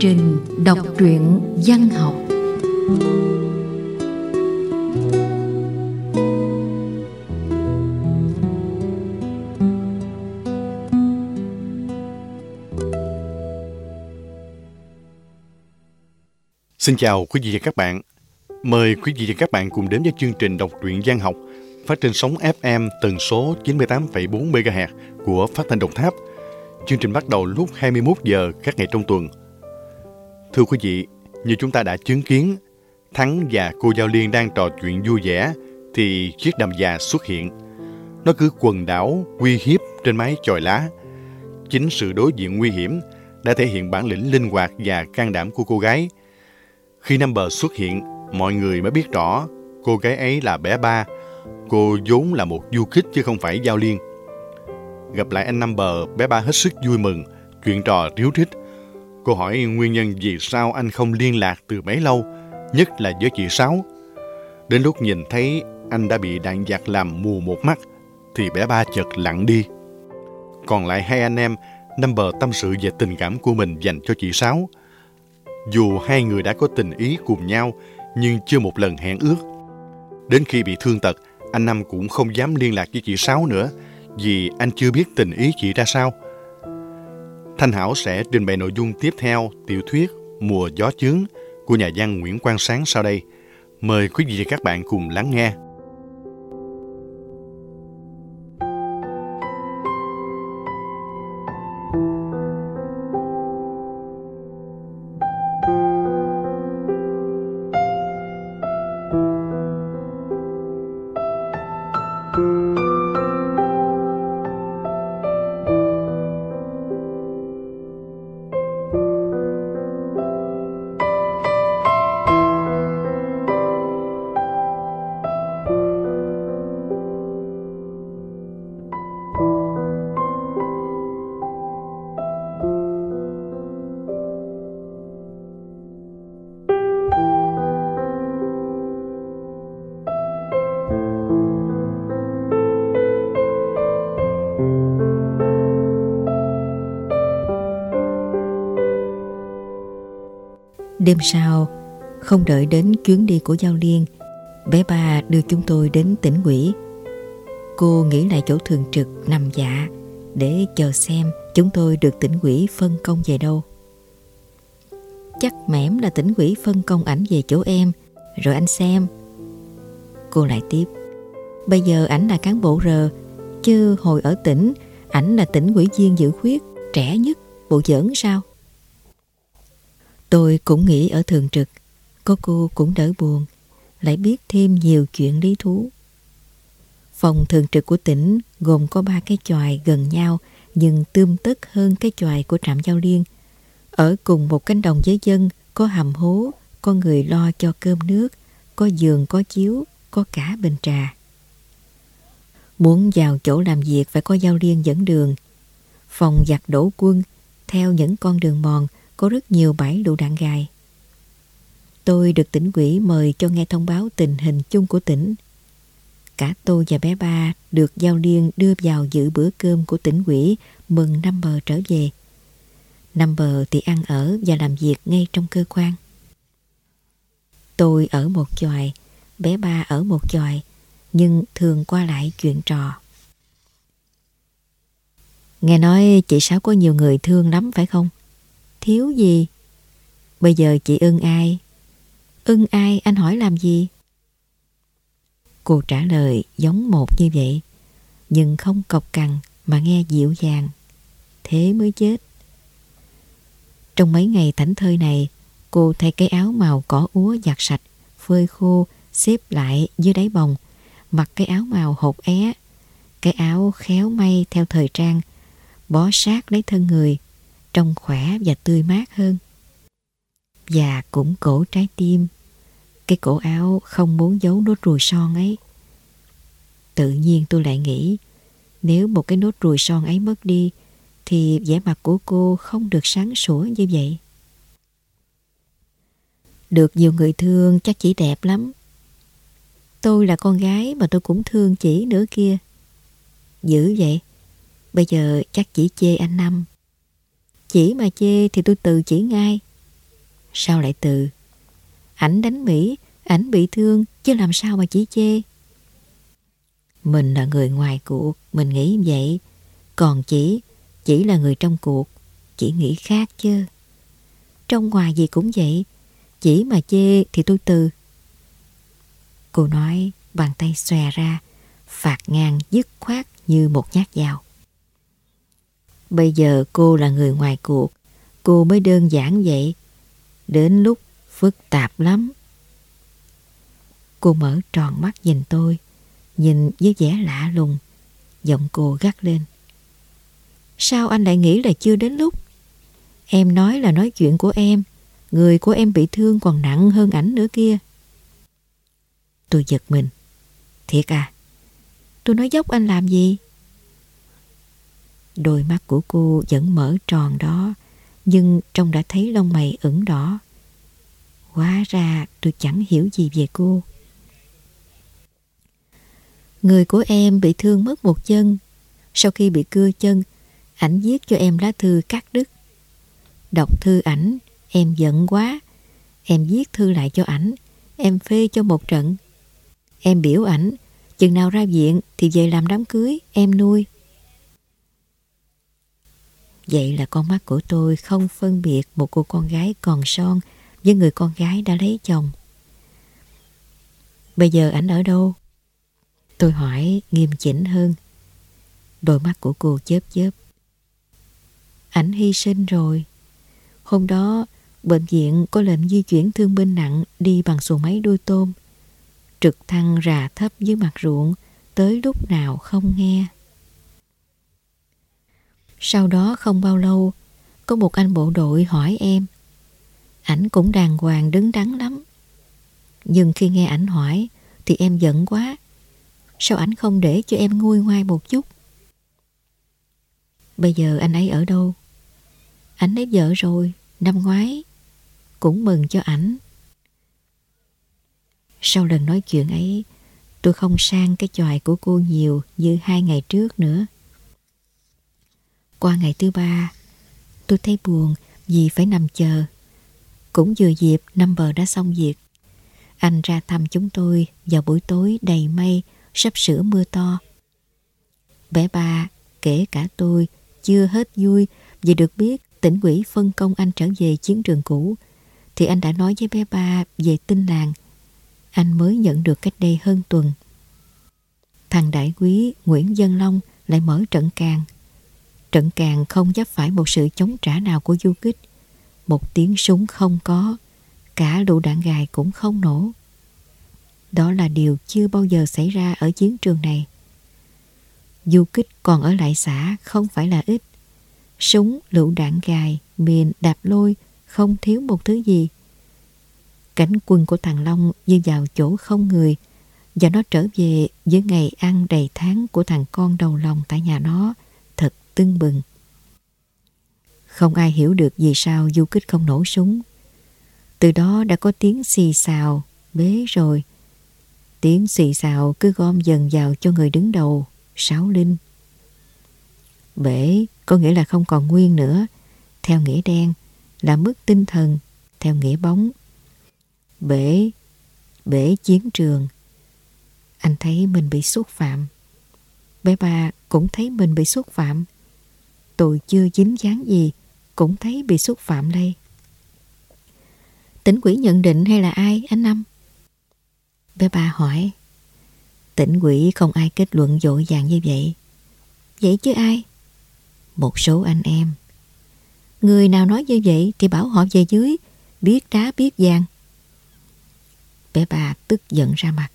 trình đọc truyện văn học Xin chào quý vị và các bạn. Mời quý vị và các bạn cùng đến với chương trình đọc truyện văn học phát trên sóng FM tần số 98,4 MHz của Phát thanh Đồng Tháp. Chương trình bắt đầu lúc 21 giờ các ngày trong tuần. Thưa quý vị, như chúng ta đã chứng kiến, Thắng và cô Giao Liên đang trò chuyện vui vẻ thì chiếc đầm già xuất hiện. Nó cứ quần đảo, uy hiếp trên mái chòi lá. Chính sự đối diện nguy hiểm đã thể hiện bản lĩnh linh hoạt và can đảm của cô gái. Khi Number xuất hiện, mọi người mới biết rõ cô gái ấy là bé ba. Cô vốn là một du kích chứ không phải giao liên. Gặp lại anh Number, bé ba hết sức vui mừng, chuyện trò ríu rít. Cô hỏi nguyên nhân vì sao anh không liên lạc từ bấy lâu, nhất là với chị Sáu. Đến lúc nhìn thấy anh đã bị đạn giặc làm mù một mắt, thì bé ba chợt lặng đi. Còn lại hai anh em, năm bờ tâm sự về tình cảm của mình dành cho chị Sáu. Dù hai người đã có tình ý cùng nhau, nhưng chưa một lần hẹn ước. Đến khi bị thương tật, anh Năm cũng không dám liên lạc với chị Sáu nữa, vì anh chưa biết tình ý chị ra sao. Thanh Hảo sẽ trình bày nội dung tiếp theo, tiểu thuyết Mùa gió chướng của nhà văn Nguyễn Quang Sáng sau đây. Mời quý vị và các bạn cùng lắng nghe. Đêm sau, không đợi đến chuyến đi của Giao Liên, bé ba đưa chúng tôi đến tỉnh quỷ. Cô nghĩ lại chỗ thường trực nằm dạ để chờ xem chúng tôi được tỉnh quỷ phân công về đâu. Chắc mẻm là tỉnh quỷ phân công ảnh về chỗ em, rồi anh xem. Cô lại tiếp, bây giờ ảnh là cán bộ rờ, chứ hồi ở tỉnh, ảnh là tỉnh quỷ viên dự khuyết, trẻ nhất, bộ giỡn sao? Tôi cũng nghĩ ở thường trực, có cô cũng đỡ buồn, lại biết thêm nhiều chuyện lý thú. Phòng thường trực của tỉnh gồm có ba cái chòi gần nhau nhưng tươm tất hơn cái chòi của trạm giao liên. Ở cùng một cánh đồng với dân có hầm hố, có người lo cho cơm nước, có giường, có chiếu, có cả bình trà. Muốn vào chỗ làm việc phải có giao liên dẫn đường. Phòng giặt đổ quân theo những con đường mòn có rất nhiều bãi lựu đạn gài. Tôi được tỉnh quỹ mời cho nghe thông báo tình hình chung của tỉnh. Cả tôi và bé ba được giao liên đưa vào dự bữa cơm của tỉnh quỹ mừng năm bờ trở về. Năm bờ thì ăn ở và làm việc ngay trong cơ quan. Tôi ở một chòi, bé ba ở một chòi, nhưng thường qua lại chuyện trò. Nghe nói chị Sáu có nhiều người thương lắm phải không? Thiếu gì? Bây giờ chị ưng ai? Ưng ai anh hỏi làm gì? Cô trả lời giống một như vậy, nhưng không cộc cằn mà nghe dịu dàng. Thế mới chết. Trong mấy ngày thảnh thơi này, cô thay cái áo màu cỏ úa giặt sạch, phơi khô, xếp lại dưới đáy bồng, mặc cái áo màu hột é, cái áo khéo may theo thời trang, bó sát lấy thân người, trông khỏe và tươi mát hơn. Và cũng cổ trái tim, cái cổ áo không muốn giấu nốt ruồi son ấy. Tự nhiên tôi lại nghĩ, nếu một cái nốt ruồi son ấy mất đi, thì vẻ mặt của cô không được sáng sủa như vậy. Được nhiều người thương chắc chỉ đẹp lắm. Tôi là con gái mà tôi cũng thương chỉ nữa kia. Dữ vậy, bây giờ chắc chỉ chê anh Năm. Chỉ mà chê thì tôi tự chỉ ngay. Sao lại tự Ảnh đánh Mỹ, ảnh bị thương, chứ làm sao mà chỉ chê. Mình là người ngoài cuộc, mình nghĩ vậy. Còn chỉ, chỉ là người trong cuộc, chỉ nghĩ khác chứ. Trong ngoài gì cũng vậy, chỉ mà chê thì tôi từ. Cô nói, bàn tay xòe ra, phạt ngang dứt khoát như một nhát dao. Bây giờ cô là người ngoài cuộc, cô mới đơn giản vậy. Đến lúc phức tạp lắm. Cô mở tròn mắt nhìn tôi, nhìn với vẻ lạ lùng, giọng cô gắt lên. Sao anh lại nghĩ là chưa đến lúc? Em nói là nói chuyện của em, người của em bị thương còn nặng hơn ảnh nữa kia. Tôi giật mình. Thiệt à? Tôi nói dốc anh làm gì? Đôi mắt của cô vẫn mở tròn đó, nhưng trông đã thấy lông mày ửng đỏ. Hóa ra tôi chẳng hiểu gì về cô. Người của em bị thương mất một chân. Sau khi bị cưa chân, ảnh viết cho em lá thư cắt đứt. Đọc thư ảnh, em giận quá. Em viết thư lại cho ảnh, em phê cho một trận. Em biểu ảnh, chừng nào ra viện thì về làm đám cưới, em nuôi. Vậy là con mắt của tôi không phân biệt một cô con gái còn son với người con gái đã lấy chồng. Bây giờ ảnh ở đâu? Tôi hỏi nghiêm chỉnh hơn. Đôi mắt của cô chớp chớp. Ảnh hy sinh rồi. Hôm đó, bệnh viện có lệnh di chuyển thương binh nặng đi bằng xuồng máy đuôi tôm. Trực thăng rà thấp dưới mặt ruộng, tới lúc nào không nghe. Sau đó không bao lâu, có một anh bộ đội hỏi em. Ảnh cũng đàng hoàng đứng đắn lắm. Nhưng khi nghe ảnh hỏi, thì em giận quá. Sao ảnh không để cho em nguôi ngoai một chút? Bây giờ anh ấy ở đâu? Ảnh lấy vợ rồi, năm ngoái. Cũng mừng cho ảnh. Sau lần nói chuyện ấy, tôi không sang cái chòi của cô nhiều như hai ngày trước nữa. Qua ngày thứ ba, tôi thấy buồn vì phải nằm chờ. Cũng vừa dịp năm bờ đã xong việc. Anh ra thăm chúng tôi vào buổi tối đầy mây, sắp sửa mưa to. Bé ba, kể cả tôi, chưa hết vui vì được biết tỉnh quỹ phân công anh trở về chiến trường cũ. Thì anh đã nói với bé ba về tin làng. Anh mới nhận được cách đây hơn tuần. Thằng đại quý Nguyễn Dân Long lại mở trận càng Trận càng không dấp phải một sự chống trả nào của du kích. Một tiếng súng không có, cả lũ đạn gài cũng không nổ. Đó là điều chưa bao giờ xảy ra ở chiến trường này. Du kích còn ở lại xã không phải là ít. Súng, lựu đạn gài, miền, đạp lôi không thiếu một thứ gì. Cảnh quân của thằng Long như vào chỗ không người và nó trở về với ngày ăn đầy tháng của thằng con đầu lòng tại nhà nó tưng bừng. Không ai hiểu được vì sao du kích không nổ súng. Từ đó đã có tiếng xì xào, bế rồi. Tiếng xì xào cứ gom dần vào cho người đứng đầu, Sáu Linh. Bể có nghĩa là không còn nguyên nữa, theo nghĩa đen, là mất tinh thần, theo nghĩa bóng. Bể, bể chiến trường. Anh thấy mình bị xúc phạm. Bé ba cũng thấy mình bị xúc phạm tôi chưa dính dáng gì cũng thấy bị xúc phạm đây. Tỉnh quỷ nhận định hay là ai anh Năm? Bé ba hỏi. Tỉnh quỷ không ai kết luận dội dàng như vậy. Vậy chứ ai? Một số anh em. Người nào nói như vậy thì bảo họ về dưới, biết đá biết vàng. Bé ba tức giận ra mặt.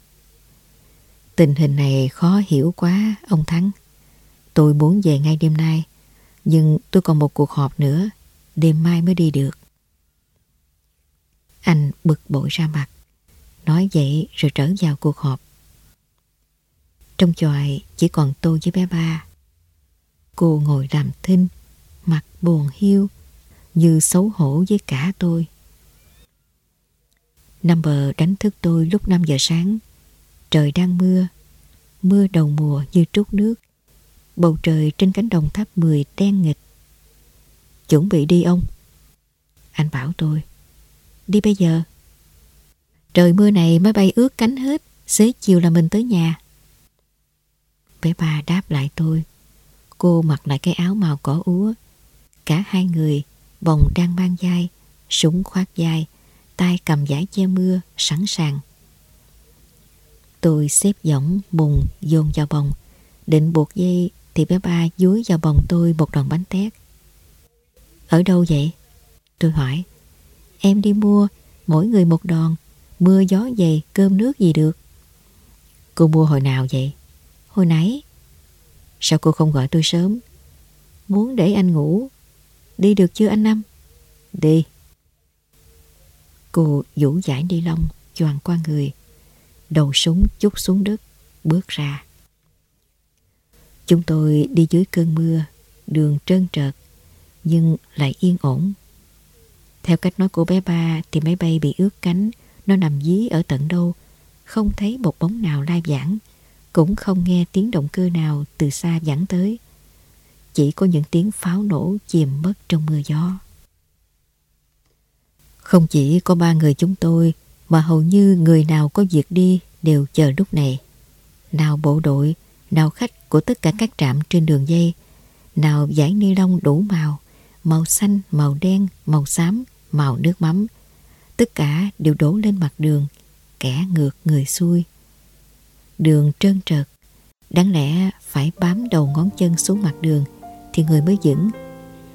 Tình hình này khó hiểu quá, ông Thắng. Tôi muốn về ngay đêm nay nhưng tôi còn một cuộc họp nữa, đêm mai mới đi được. Anh bực bội ra mặt, nói vậy rồi trở vào cuộc họp. Trong chòi chỉ còn tôi với bé ba. Cô ngồi làm thinh, mặt buồn hiu, như xấu hổ với cả tôi. Number đánh thức tôi lúc 5 giờ sáng. Trời đang mưa, mưa đầu mùa như trút nước. Bầu trời trên cánh đồng tháp 10 đen nghịch. Chuẩn bị đi ông. Anh bảo tôi. đi bây giờ. Trời mưa này máy bay ướt cánh hết, xế chiều là mình tới nhà. Bé ba đáp lại tôi. Cô mặc lại cái áo màu cỏ úa. Cả hai người, bồng đang mang dai súng khoác dai, tay cầm giải che mưa, sẵn sàng. Tôi xếp giỏng bùng dồn vào bồng, định buộc dây thì bé ba dúi vào bồng tôi một đòn bánh tét. Ở đâu vậy? Tôi hỏi. Em đi mua, mỗi người một đòn, mưa gió về cơm nước gì được. Cô mua hồi nào vậy? Hồi nãy. Sao cô không gọi tôi sớm? Muốn để anh ngủ. Đi được chưa anh Năm? Đi. Cô vũ giải đi lông, choàng qua người. Đầu súng chút xuống đất, bước ra. Chúng tôi đi dưới cơn mưa, đường trơn trợt, nhưng lại yên ổn. Theo cách nói của bé ba thì máy bay bị ướt cánh, nó nằm dí ở tận đâu, không thấy một bóng nào lai vãng, cũng không nghe tiếng động cơ nào từ xa vẳng tới. Chỉ có những tiếng pháo nổ chìm mất trong mưa gió. Không chỉ có ba người chúng tôi, mà hầu như người nào có việc đi đều chờ lúc này. Nào bộ đội, nào khách của tất cả các trạm trên đường dây, nào giải ni lông đủ màu, màu xanh, màu đen, màu xám, màu nước mắm. Tất cả đều đổ lên mặt đường, kẻ ngược người xuôi. Đường trơn trợt, đáng lẽ phải bám đầu ngón chân xuống mặt đường thì người mới vững.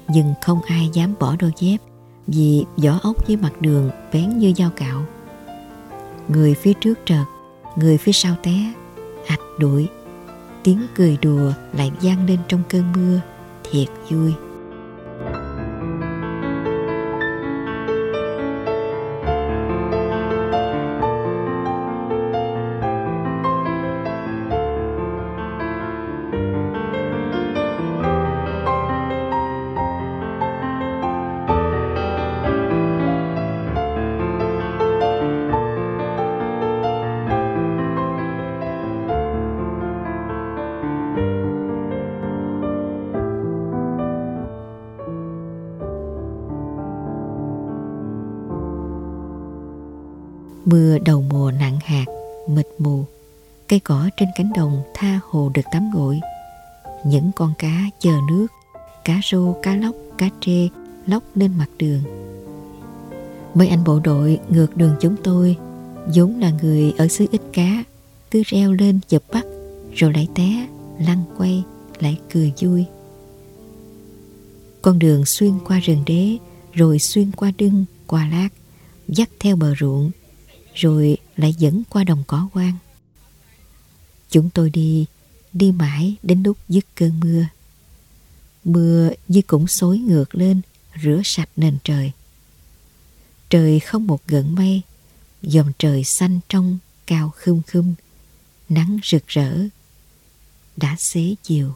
Nhưng không ai dám bỏ đôi dép vì vỏ ốc với mặt đường bén như dao cạo. Người phía trước trợt, người phía sau té, ạch đuổi. Tiếng cười đùa lại vang lên trong cơn mưa, thiệt vui. Hạt, mịt mù, cây cỏ trên cánh đồng tha hồ được tắm gội. Những con cá chờ nước, cá rô, cá lóc, cá trê lóc lên mặt đường. Mấy anh bộ đội ngược đường chúng tôi, vốn là người ở xứ ít cá, cứ reo lên dập bắt, rồi lại té, lăn quay, lại cười vui. Con đường xuyên qua rừng đế, rồi xuyên qua đưng, qua lát, dắt theo bờ ruộng, rồi lại dẫn qua đồng cỏ quang. Chúng tôi đi, đi mãi đến lúc dứt cơn mưa. Mưa như cũng xối ngược lên, rửa sạch nền trời. Trời không một gợn mây, dòng trời xanh trong, cao khum khum, nắng rực rỡ. Đã xế chiều.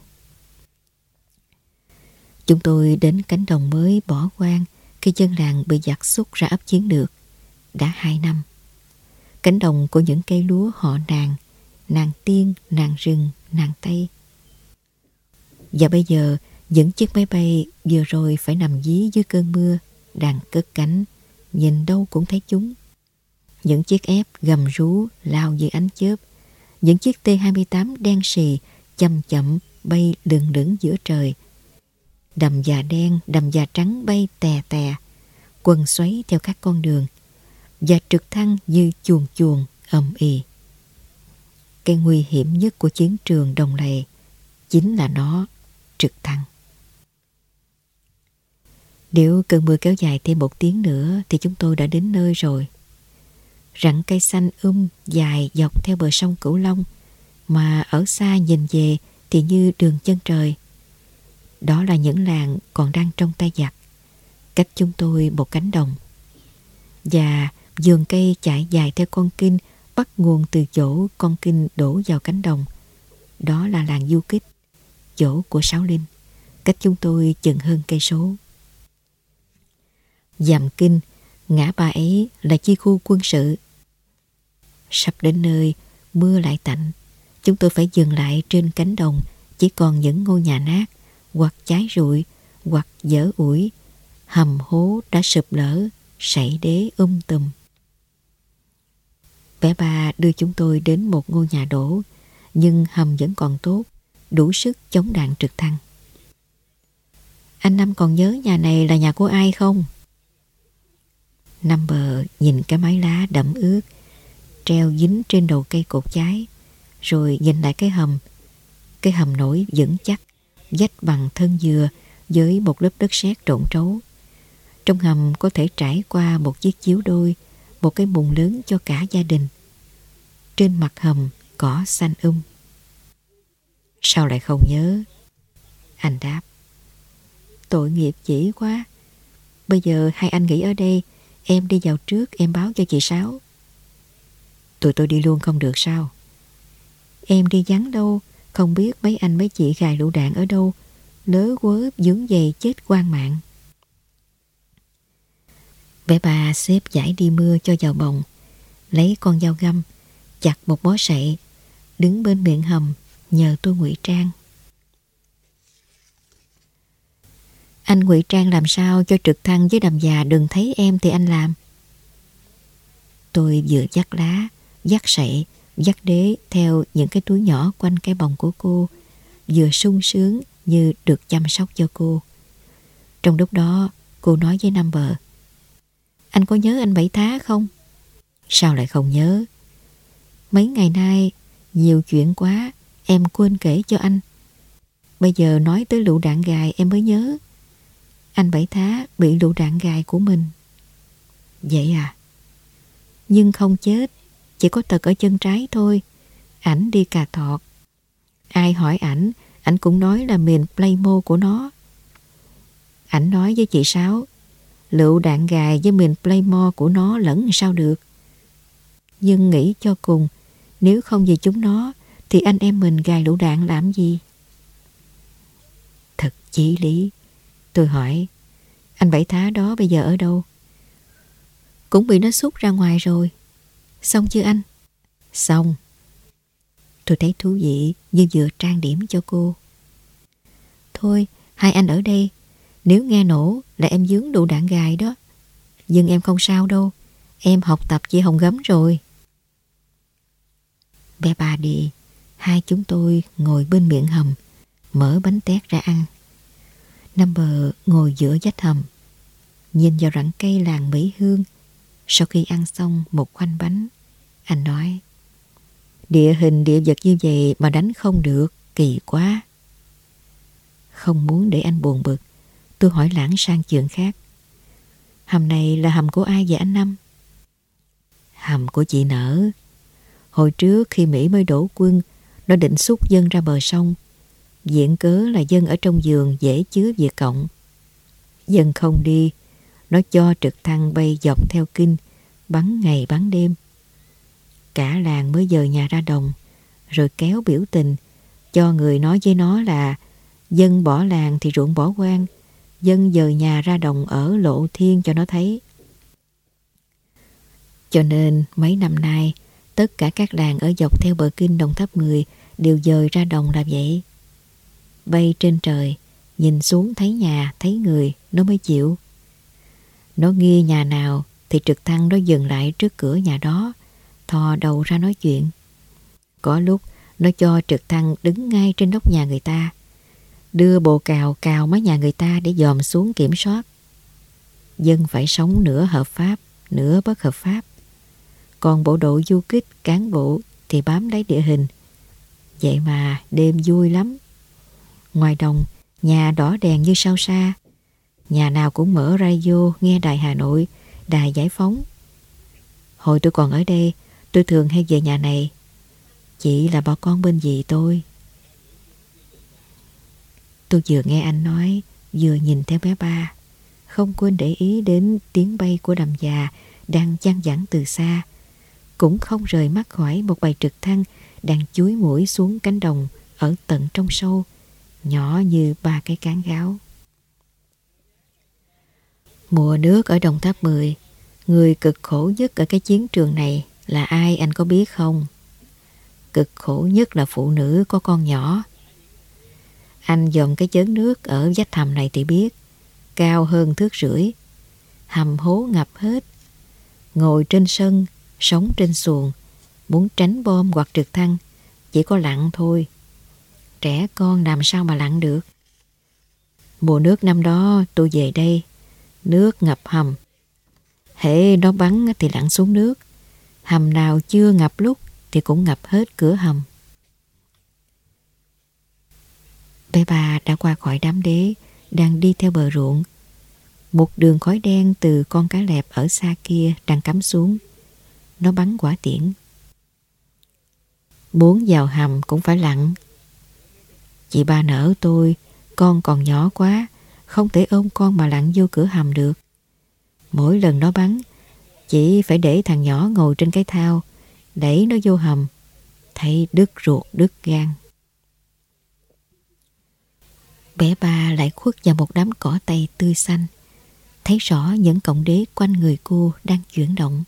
Chúng tôi đến cánh đồng mới bỏ quang khi dân làng bị giặc xúc ra ấp chiến được. Đã hai năm. Cánh đồng của những cây lúa họ nàng, nàng tiên, nàng rừng, nàng tây. Và bây giờ, những chiếc máy bay vừa rồi phải nằm dí dưới cơn mưa, đang cất cánh, nhìn đâu cũng thấy chúng. Những chiếc ép gầm rú lao như ánh chớp, những chiếc T-28 đen xì chậm chậm bay lừng lững giữa trời. Đầm già đen, đầm già trắng bay tè tè, quần xoáy theo các con đường, và trực thăng như chuồn chuồn ầm ì. Cái nguy hiểm nhất của chiến trường đồng lầy chính là nó trực thăng. Nếu cơn mưa kéo dài thêm một tiếng nữa thì chúng tôi đã đến nơi rồi. Rặng cây xanh um dài dọc theo bờ sông Cửu Long mà ở xa nhìn về thì như đường chân trời. Đó là những làng còn đang trong tay giặc, cách chúng tôi một cánh đồng. Và Dường cây chạy dài theo con kinh bắt nguồn từ chỗ con kinh đổ vào cánh đồng. Đó là làng du kích, chỗ của Sáu Linh, cách chúng tôi chừng hơn cây số. Dàm kinh, ngã ba ấy là chi khu quân sự. Sắp đến nơi, mưa lại tạnh, chúng tôi phải dừng lại trên cánh đồng, chỉ còn những ngôi nhà nát, hoặc cháy rụi, hoặc dở ủi, hầm hố đã sụp lở, sảy đế um tùm. Bé bà đưa chúng tôi đến một ngôi nhà đổ, nhưng hầm vẫn còn tốt, đủ sức chống đạn trực thăng. Anh Năm còn nhớ nhà này là nhà của ai không? năm bờ nhìn cái mái lá đẫm ướt, treo dính trên đầu cây cột cháy, rồi nhìn lại cái hầm. Cái hầm nổi vững chắc, dách bằng thân dừa với một lớp đất sét trộn trấu. Trong hầm có thể trải qua một chiếc chiếu đôi, một cái mùng lớn cho cả gia đình. Trên mặt hầm cỏ xanh um. Sao lại không nhớ? Anh đáp. Tội nghiệp chỉ quá. Bây giờ hai anh nghỉ ở đây, em đi vào trước em báo cho chị Sáu. Tụi tôi đi luôn không được sao? Em đi vắng đâu, không biết mấy anh mấy chị gài lựu đạn ở đâu, lớ quớ dướng dày chết quan mạng. Bé bà xếp giải đi mưa cho vào bồng, lấy con dao găm, chặt một bó sậy, đứng bên miệng hầm nhờ tôi ngụy trang. Anh ngụy trang làm sao cho trực thăng với đầm già đừng thấy em thì anh làm. Tôi vừa dắt lá, dắt sậy, dắt đế theo những cái túi nhỏ quanh cái bồng của cô, vừa sung sướng như được chăm sóc cho cô. Trong lúc đó, cô nói với nam bờ Anh có nhớ anh Bảy Thá không? Sao lại không nhớ? Mấy ngày nay, nhiều chuyện quá, em quên kể cho anh. Bây giờ nói tới lựu đạn gài em mới nhớ. Anh Bảy Thá bị lựu đạn gài của mình. Vậy à? Nhưng không chết, chỉ có tật ở chân trái thôi. Ảnh đi cà thọt. Ai hỏi ảnh, ảnh cũng nói là miền Playmo của nó. Ảnh nói với chị Sáu, lựu đạn gài với miền Playmo của nó lẫn sao được. Nhưng nghĩ cho cùng, nếu không vì chúng nó, thì anh em mình gài lũ đạn làm gì? Thật chí lý. Tôi hỏi, anh Bảy Thá đó bây giờ ở đâu? Cũng bị nó xúc ra ngoài rồi. Xong chưa anh? Xong. Tôi thấy thú vị như vừa trang điểm cho cô. Thôi, hai anh ở đây. Nếu nghe nổ là em dướng đủ đạn gài đó. Nhưng em không sao đâu. Em học tập với Hồng Gấm rồi. Bé bà đi. Hai chúng tôi ngồi bên miệng hầm. Mở bánh tét ra ăn. Number ngồi giữa vách hầm. Nhìn vào rặng cây làng Mỹ Hương. Sau khi ăn xong một khoanh bánh. Anh nói Địa hình địa vật như vậy mà đánh không được, kỳ quá. Không muốn để anh buồn bực, tôi hỏi lãng sang chuyện khác. Hầm này là hầm của ai vậy anh Năm? Hầm của chị Nở. Hồi trước khi Mỹ mới đổ quân, nó định xúc dân ra bờ sông. Diện cớ là dân ở trong giường dễ chứa Việt Cộng. Dân không đi, nó cho trực thăng bay dọc theo kinh, bắn ngày bắn đêm. Cả làng mới dời nhà ra đồng, rồi kéo biểu tình, cho người nói với nó là dân bỏ làng thì ruộng bỏ quan, dân dời nhà ra đồng ở lộ thiên cho nó thấy. Cho nên mấy năm nay, tất cả các làng ở dọc theo bờ kinh Đồng Tháp người đều dời ra đồng làm vậy. Bay trên trời, nhìn xuống thấy nhà, thấy người, nó mới chịu. Nó nghi nhà nào thì trực thăng nó dừng lại trước cửa nhà đó, thò đầu ra nói chuyện. Có lúc nó cho trực thăng đứng ngay trên nóc nhà người ta, đưa bồ cào cào mái nhà người ta để dòm xuống kiểm soát. Dân phải sống nửa hợp pháp, nửa bất hợp pháp. Còn bộ đội du kích, cán bộ thì bám lấy địa hình. Vậy mà đêm vui lắm. Ngoài đồng, nhà đỏ đèn như sao xa. Nhà nào cũng mở radio nghe đài Hà Nội, đài giải phóng. Hồi tôi còn ở đây, Tôi thường hay về nhà này Chỉ là bà con bên dì tôi Tôi vừa nghe anh nói Vừa nhìn theo bé ba Không quên để ý đến tiếng bay của đầm già Đang chăn dẳng từ xa cũng không rời mắt khỏi một bài trực thăng Đang chuối mũi xuống cánh đồng Ở tận trong sâu Nhỏ như ba cái cán gáo Mùa nước ở Đồng Tháp 10 Người cực khổ nhất ở cái chiến trường này là ai anh có biết không? Cực khổ nhất là phụ nữ có con nhỏ. Anh dòm cái chớn nước ở vách thầm này thì biết, cao hơn thước rưỡi. hầm hố ngập hết. Ngồi trên sân, sống trên xuồng, muốn tránh bom hoặc trực thăng, chỉ có lặn thôi. Trẻ con làm sao mà lặn được? Mùa nước năm đó tôi về đây, nước ngập hầm. Hễ nó bắn thì lặn xuống nước, hầm nào chưa ngập lúc thì cũng ngập hết cửa hầm. Bé bà đã qua khỏi đám đế, đang đi theo bờ ruộng. Một đường khói đen từ con cá lẹp ở xa kia đang cắm xuống. Nó bắn quả tiễn. Muốn vào hầm cũng phải lặn. Chị ba nở tôi, con còn nhỏ quá, không thể ôm con mà lặn vô cửa hầm được. Mỗi lần nó bắn, chị phải để thằng nhỏ ngồi trên cái thao, đẩy nó vô hầm, thấy đứt ruột đứt gan. Bé ba lại khuất vào một đám cỏ tây tươi xanh, thấy rõ những cọng đế quanh người cô đang chuyển động.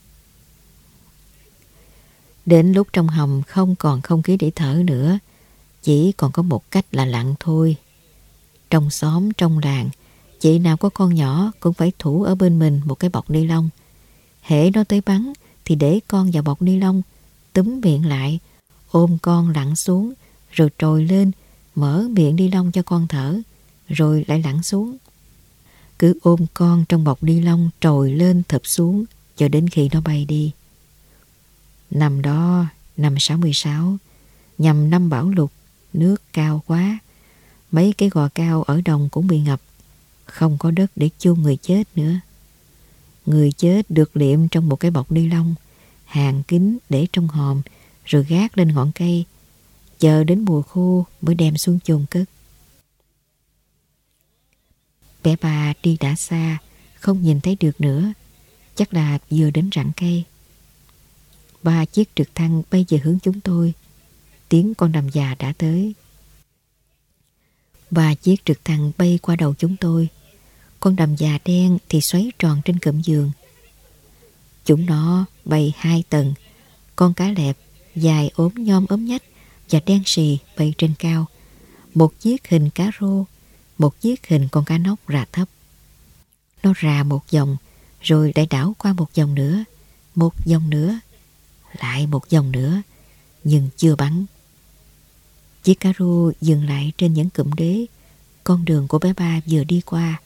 Đến lúc trong hầm không còn không khí để thở nữa, chỉ còn có một cách là lặng thôi. Trong xóm, trong làng, chị nào có con nhỏ cũng phải thủ ở bên mình một cái bọc ni lông. Hễ nó tới bắn thì để con vào bọc ni lông, túm miệng lại, ôm con lặn xuống, rồi trồi lên, mở miệng ni lông cho con thở, rồi lại lặn xuống. Cứ ôm con trong bọc ni lông trồi lên thập xuống cho đến khi nó bay đi. Năm đó, năm 66, nhằm năm bão lụt, nước cao quá. Mấy cái gò cao ở đồng cũng bị ngập, không có đất để chôn người chết nữa. Người chết được liệm trong một cái bọc ni lông, hàng kín để trong hòm, rồi gác lên ngọn cây, chờ đến mùa khô mới đem xuống chôn cất. Bé bà đi đã xa, không nhìn thấy được nữa, chắc là vừa đến rặng cây. Ba chiếc trực thăng bay về hướng chúng tôi, tiếng con đầm già đã tới. Ba chiếc trực thăng bay qua đầu chúng tôi, con đầm già đen thì xoáy tròn trên cụm giường. Chúng nó bay hai tầng, con cá lẹp dài ốm nhom ốm nhách và đen xì bay trên cao. Một chiếc hình cá rô, một chiếc hình con cá nóc rà thấp. Nó rà một vòng, rồi lại đảo qua một vòng nữa, một vòng nữa, lại một vòng nữa, nhưng chưa bắn. Chiếc caro dừng lại trên những cụm đế, con đường của bé ba vừa đi qua,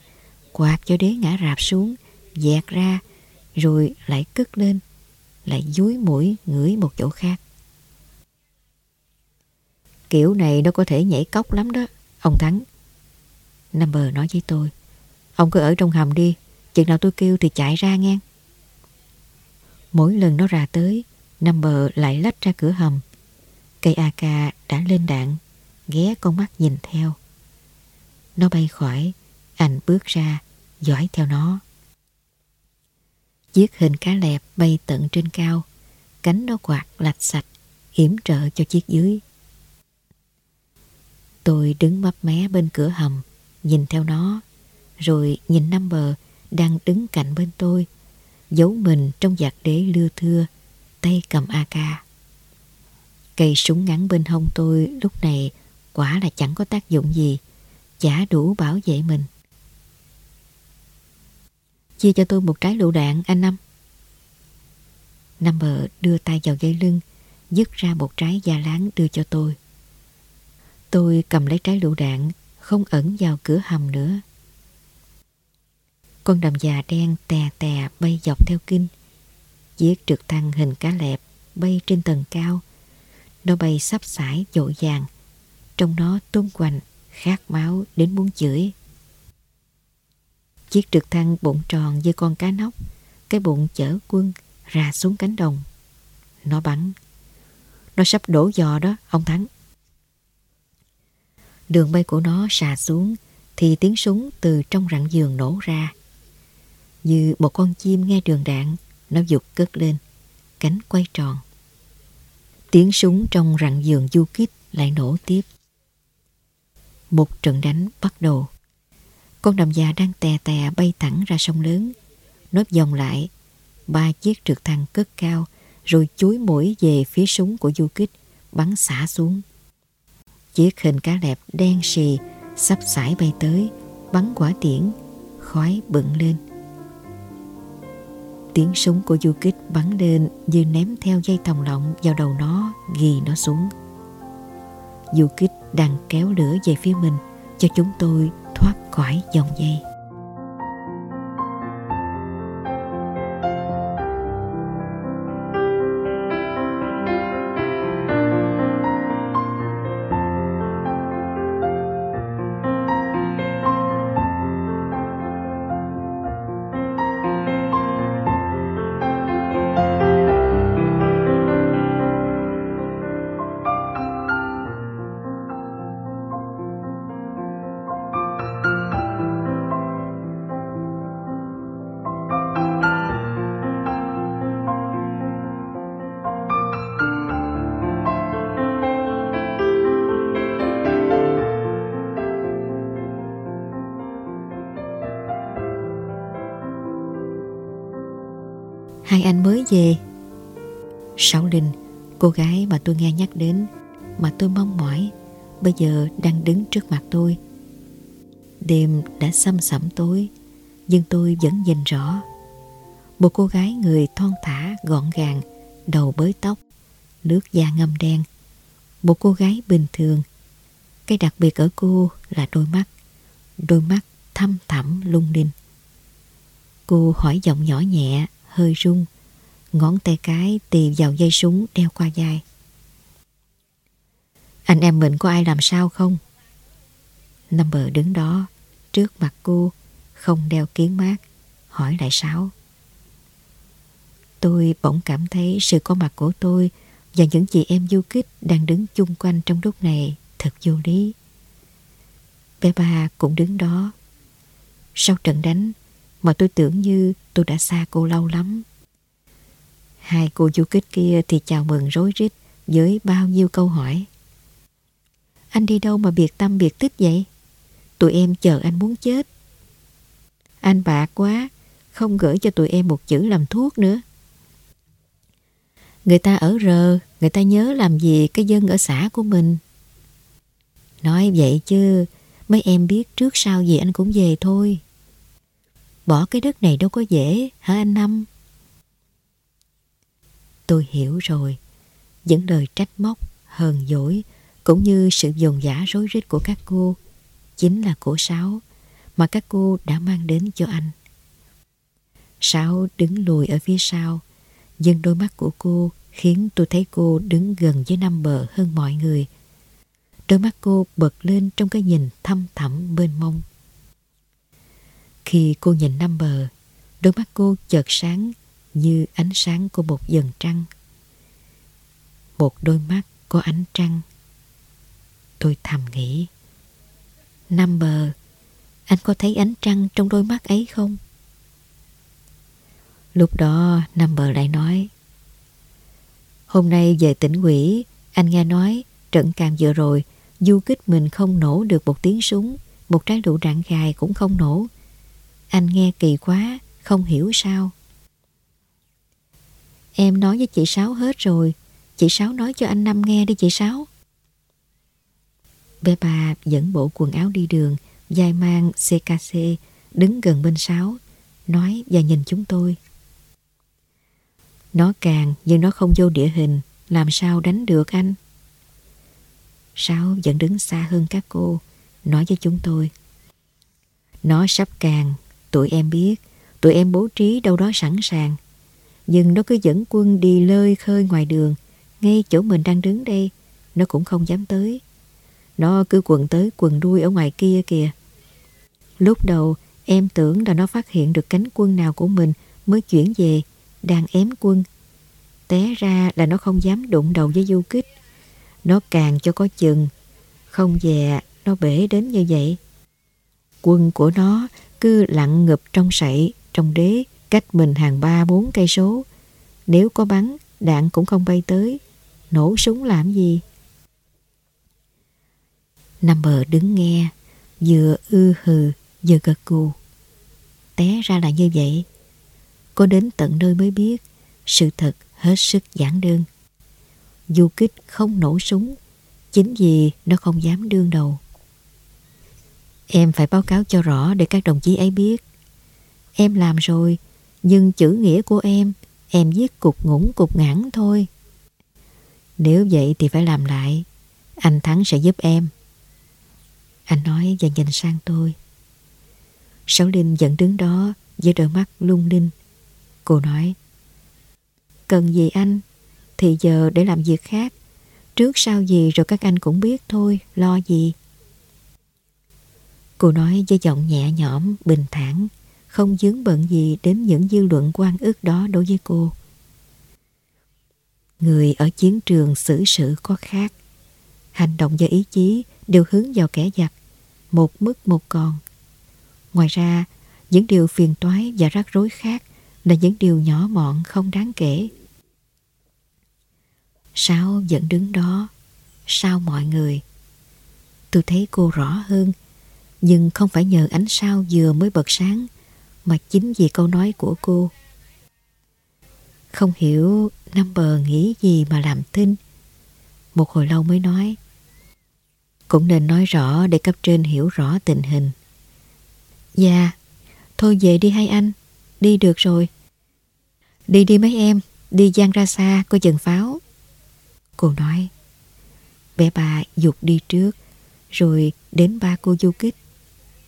quạt cho đế ngã rạp xuống, dẹt ra, rồi lại cất lên, lại dúi mũi ngửi một chỗ khác. Kiểu này nó có thể nhảy cốc lắm đó, ông Thắng. Number nói với tôi, ông cứ ở trong hầm đi, chừng nào tôi kêu thì chạy ra nghe. Mỗi lần nó ra tới, Number lại lách ra cửa hầm. Cây AK đã lên đạn, ghé con mắt nhìn theo. Nó bay khỏi, anh bước ra, dõi theo nó. Chiếc hình cá lẹp bay tận trên cao, cánh nó quạt lạch sạch, hiểm trợ cho chiếc dưới. Tôi đứng mấp mé bên cửa hầm, nhìn theo nó, rồi nhìn Number đang đứng cạnh bên tôi, giấu mình trong giặc đế lưa thưa, tay cầm AK. Cây súng ngắn bên hông tôi lúc này quả là chẳng có tác dụng gì, chả đủ bảo vệ mình. Chia cho tôi một trái lựu đạn, anh Năm. Number đưa tay vào dây lưng, dứt ra một trái da láng đưa cho tôi. Tôi cầm lấy trái lựu đạn, không ẩn vào cửa hầm nữa. Con đầm già đen tè tè bay dọc theo kinh. Chiếc trực thăng hình cá lẹp bay trên tầng cao. Nó bay sắp sải dội vàng. Trong nó tung quanh, khát máu đến muốn chửi. Chiếc trực thăng bụng tròn như con cá nóc, cái bụng chở quân ra xuống cánh đồng. Nó bắn. Nó sắp đổ giò đó, ông Thắng. Đường bay của nó xà xuống thì tiếng súng từ trong rặng giường nổ ra. Như một con chim nghe đường đạn, nó dục cất lên, cánh quay tròn. Tiếng súng trong rặng giường du kích lại nổ tiếp. Một trận đánh bắt đầu. Con đầm già đang tè tè bay thẳng ra sông lớn. Nó vòng lại, ba chiếc trực thăng cất cao, rồi chuối mũi về phía súng của du kích, bắn xả xuống. Chiếc hình cá đẹp đen xì sắp sải bay tới, bắn quả tiễn, khói bựng lên. Tiếng súng của du kích bắn lên như ném theo dây thòng lọng vào đầu nó, ghi nó xuống. Du kích đang kéo lửa về phía mình cho chúng tôi thoát khỏi dòng dây. Hai anh mới về. Sáu Linh, Cô gái mà tôi nghe nhắc đến, Mà tôi mong mỏi, Bây giờ đang đứng trước mặt tôi. Đêm đã xăm sẩm tối, Nhưng tôi vẫn nhìn rõ. Một cô gái người thon thả, gọn gàng, Đầu bới tóc, Nước da ngâm đen. Một cô gái bình thường. Cái đặc biệt ở cô là đôi mắt Đôi mắt thăm thẳm lung linh. Cô hỏi giọng nhỏ nhẹ hơi rung, ngón tay cái tì vào dây súng đeo qua vai. Anh em mình có ai làm sao không? Number đứng đó, trước mặt cô, không đeo kiến mát, hỏi lại Sáu. Tôi bỗng cảm thấy sự có mặt của tôi và những chị em du kích đang đứng chung quanh trong lúc này thật vô lý. Bé ba cũng đứng đó. Sau trận đánh, mà tôi tưởng như tôi đã xa cô lâu lắm. Hai cô du kích kia thì chào mừng rối rít với bao nhiêu câu hỏi. Anh đi đâu mà biệt tâm biệt tích vậy? Tụi em chờ anh muốn chết. Anh bạc quá, không gửi cho tụi em một chữ làm thuốc nữa. Người ta ở rờ, người ta nhớ làm gì cái dân ở xã của mình. Nói vậy chứ, mấy em biết trước sau gì anh cũng về thôi. Bỏ cái đất này đâu có dễ, hả anh Năm? Tôi hiểu rồi. Những lời trách móc, hờn dỗi, cũng như sự dồn dã rối rít của các cô, chính là của Sáu mà các cô đã mang đến cho anh. Sáu đứng lùi ở phía sau, nhưng đôi mắt của cô khiến tôi thấy cô đứng gần với năm bờ hơn mọi người. Đôi mắt cô bật lên trong cái nhìn thâm thẳm bên mông. Khi cô nhìn năm bờ, đôi mắt cô chợt sáng như ánh sáng của một dần trăng. Một đôi mắt có ánh trăng. Tôi thầm nghĩ, năm bờ, anh có thấy ánh trăng trong đôi mắt ấy không? Lúc đó năm bờ lại nói, Hôm nay về tỉnh quỷ, anh nghe nói trận càng vừa rồi, du kích mình không nổ được một tiếng súng, một trái lựu đạn gài cũng không nổ. Anh nghe kỳ quá, không hiểu sao. Em nói với chị Sáu hết rồi. Chị Sáu nói cho anh Năm nghe đi chị Sáu. Bé bà dẫn bộ quần áo đi đường, dài mang CKC, đứng gần bên Sáu, nói và nhìn chúng tôi. Nó càng nhưng nó không vô địa hình, làm sao đánh được anh? Sáu vẫn đứng xa hơn các cô, nói với chúng tôi. Nó sắp càng Tụi em biết, tụi em bố trí đâu đó sẵn sàng. Nhưng nó cứ dẫn quân đi lơi khơi ngoài đường, ngay chỗ mình đang đứng đây, nó cũng không dám tới. Nó cứ quần tới quần đuôi ở ngoài kia kìa. Lúc đầu em tưởng là nó phát hiện được cánh quân nào của mình mới chuyển về, đang ém quân. Té ra là nó không dám đụng đầu với du kích. Nó càng cho có chừng, không dè nó bể đến như vậy. Quân của nó cứ lặng ngập trong sậy, trong đế, cách mình hàng ba bốn cây số. Nếu có bắn, đạn cũng không bay tới. Nổ súng làm gì? Nằm bờ đứng nghe, vừa ư hừ, vừa gật cù. Té ra là như vậy. Có đến tận nơi mới biết, sự thật hết sức giản đơn. Du kích không nổ súng, chính vì nó không dám đương đầu. Em phải báo cáo cho rõ để các đồng chí ấy biết. Em làm rồi, Nhưng chữ nghĩa của em, em viết cục ngủng cục ngẳng thôi. Nếu vậy thì phải làm lại. Anh Thắng sẽ giúp em. Anh nói và nhìn sang tôi. Sáu Linh vẫn đứng đó với đôi mắt lung linh. Cô nói, cần gì anh? Thì giờ để làm việc khác. Trước sau gì rồi các anh cũng biết thôi, lo gì. Cô nói với giọng nhẹ nhõm, bình thản, không dướng bận gì đến những dư luận quan ức đó đối với cô. Người ở chiến trường xử sự có khác. Hành động và ý chí đều hướng vào kẻ giặc, một mức một còn. Ngoài ra, những điều phiền toái và rắc rối khác là những điều nhỏ mọn không đáng kể. Sao vẫn đứng đó, sao mọi người? Tôi thấy cô rõ hơn, nhưng không phải nhờ ánh sao vừa mới bật sáng, mà chính vì câu nói của cô. Không hiểu Number nghĩ gì mà làm thinh. Một hồi lâu mới nói. Cũng nên nói rõ để cấp trên hiểu rõ tình hình. Dạ, thôi về đi hai anh, đi được rồi. Đi đi mấy em, đi gian ra xa coi chừng pháo. Cô nói. Bé bà dục đi trước, rồi đến ba cô du kích.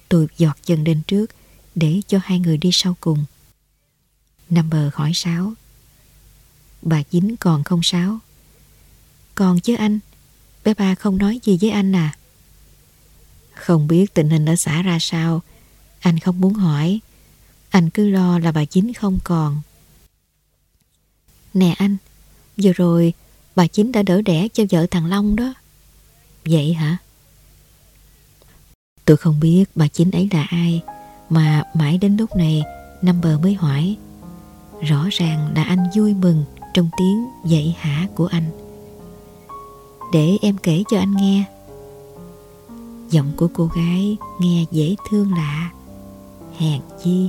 Tôi giọt chân lên trước để cho hai người đi sau cùng. Number hỏi Sáu. Bà Chính còn không Sáu? Còn chứ anh, bé ba không nói gì với anh à? Không biết tình hình ở xã ra sao, anh không muốn hỏi. Anh cứ lo là bà Chính không còn. Nè anh, vừa rồi bà Chính đã đỡ đẻ cho vợ thằng Long đó. Vậy hả? Tôi không biết bà Chính ấy là ai, mà mãi đến lúc này năm bờ mới hỏi. Rõ ràng là anh vui mừng trong tiếng dậy hả của anh. Để em kể cho anh nghe. Giọng của cô gái nghe dễ thương lạ. Hèn chi.